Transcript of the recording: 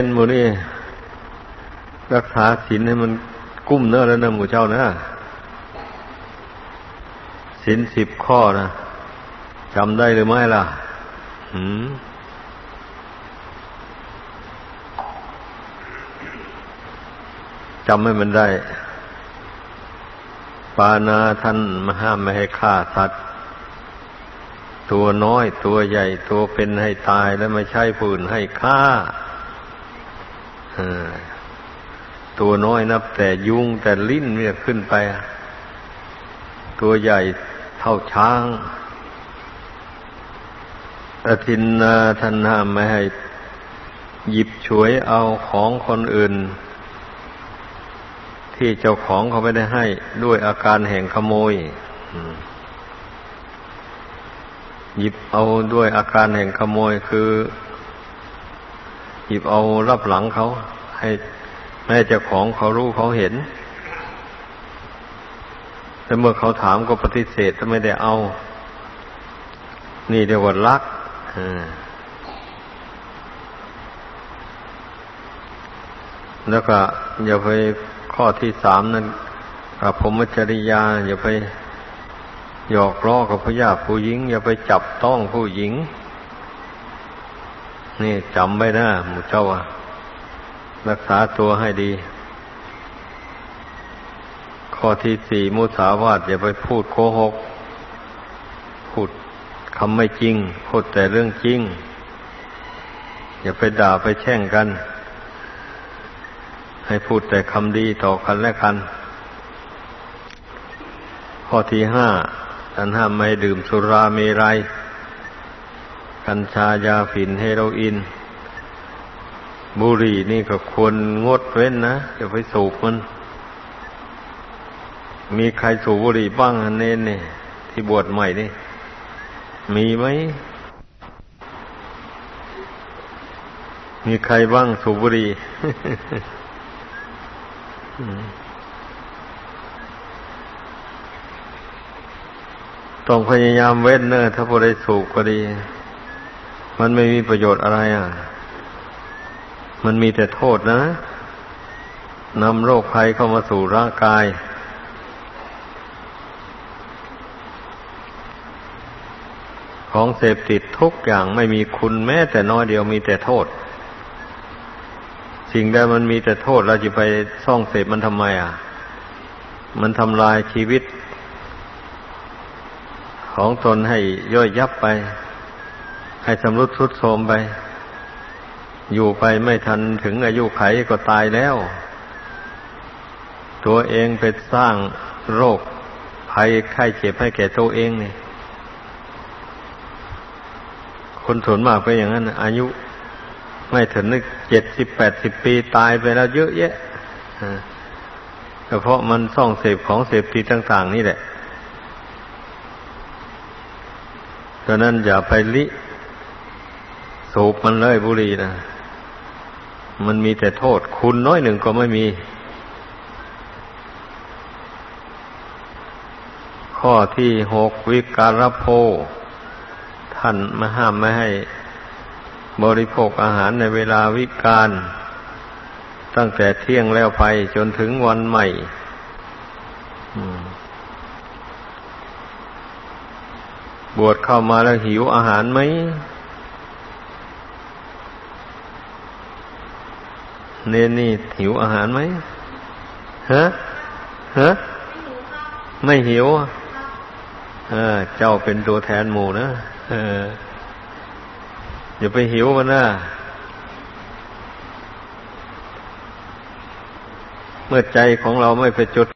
เป็นหมูนี่รักษาศีลให้มันกุ้มเนื้อแล้วนะหมูเจ้านะศีลสิบข้อนะจำได้หรือไม่ล่ะหืมจำให้มันได้ ปานาท่านมาห้ามไม่ให้ฆ่าสัตว์ ตัวน้อยตัวใหญ่ตัวเป็นให้ตายแล้วไม่ใช่ผื่นให้ฆ่า ตัวน้อยนับแต่ยุงแต่ลิ้นเนี่ยขึ้นไป ตัวใหญ่เท่าช้างอธินนาทันห้ามไม่ให้หยิบฉวยเอาของคนอื่น ที่เจ้าของเขาไม่ได้ให้ด้วยอาการแห่งขโมยหยิบเอาด้วยอาการแห่งขโมยคือ หยิบเอารับหลังเขา ให้แม่เจ้าของเขารู้เขาเห็นแต่เมื่อเขาถามก็ปฏิเสธถ้าไม่ได้เอา นี่เรียกว่าลักแล้วก็อย่าไปข้อที่สามนั้นกับพมจริยา อย่าไปหยอกล้อกับผู้ยาผู้หญิง อย่าไปจับต้องผู้หญิง นี่จำไว้นะหมูเจ้าอะรักษาตัวให้ดี ข้อที่สี่มุสาวาทอย่าไปพูดโกหก พูดคำไม่จริง พูดแต่เรื่องจริง อย่าไปด่าไปแช่งกัน ให้พูดแต่คำดีต่อกันและกัน ข้อที่ห้าท่านห้ามไม่ดื่มสุราเมรัย กัญชายาฝิ่นเฮโรอีนบุหรี่นี่ก็ควรงดเว้นนะอย่าไปสูบมัน มีใครสูบบุหรี่บ้างเน้นเนี่ยที่บวชใหม่นี่มีไหม มีใครบ้างสูบบุหรี่ต้องพยายามเว้นเนอะถ้าพอได้สูบก็ดี มันไม่มีประโยชน์อะไรอะ มันมีแต่โทษนะนำโรคภัยเข้ามาสู่ร่างกาย ของเสพติดทุกอย่างไม่มีคุณแม้แต่น้อยเดียวมีแต่โทษ สิ่งใดมันมีแต่โทษเราจะไปซ่องเสพมันทำไมอะ มันทำลายชีวิต ของตนให้ย่อยยับไป ให้สำรุดทุดโทรมไป อยู่ไปไม่ทันถึงอายุไขก็ตายแล้ว ตัวเองไปสร้างโรคภัยไข้เจ็บให้แก่ตัวเองนี่คนส่วนมากไปอย่างนั้น อายุไม่ถึงนึกเจ็ดสิบแปดสิบปีตายไปแล้วเยอะแยะเพราะมันซ่องเสพของเสพติดต่าง ๆ นี่แหละดังนั้นอย่าไปลิ สูบมันเลยบุรีนะมันมีแต่โทษ คุณน้อยหนึ่งก็ไม่มี ข้อที่หกวิการโพท่านมาห้ามไม่ให้บริโภคอาหารในเวลาวิการ ตั้งแต่เที่ยงแล้วไปจนถึงวันใหม่บวชเข้ามาแล้วหิวอาหารไหม เนนี่หิวอาหารไหมฮะฮะไม่หิวเออเจ้าเป็นตัวแทนหมู่นะเอออย่าไปหิวมันนะเมื่อใจของเราไม่ไปจุด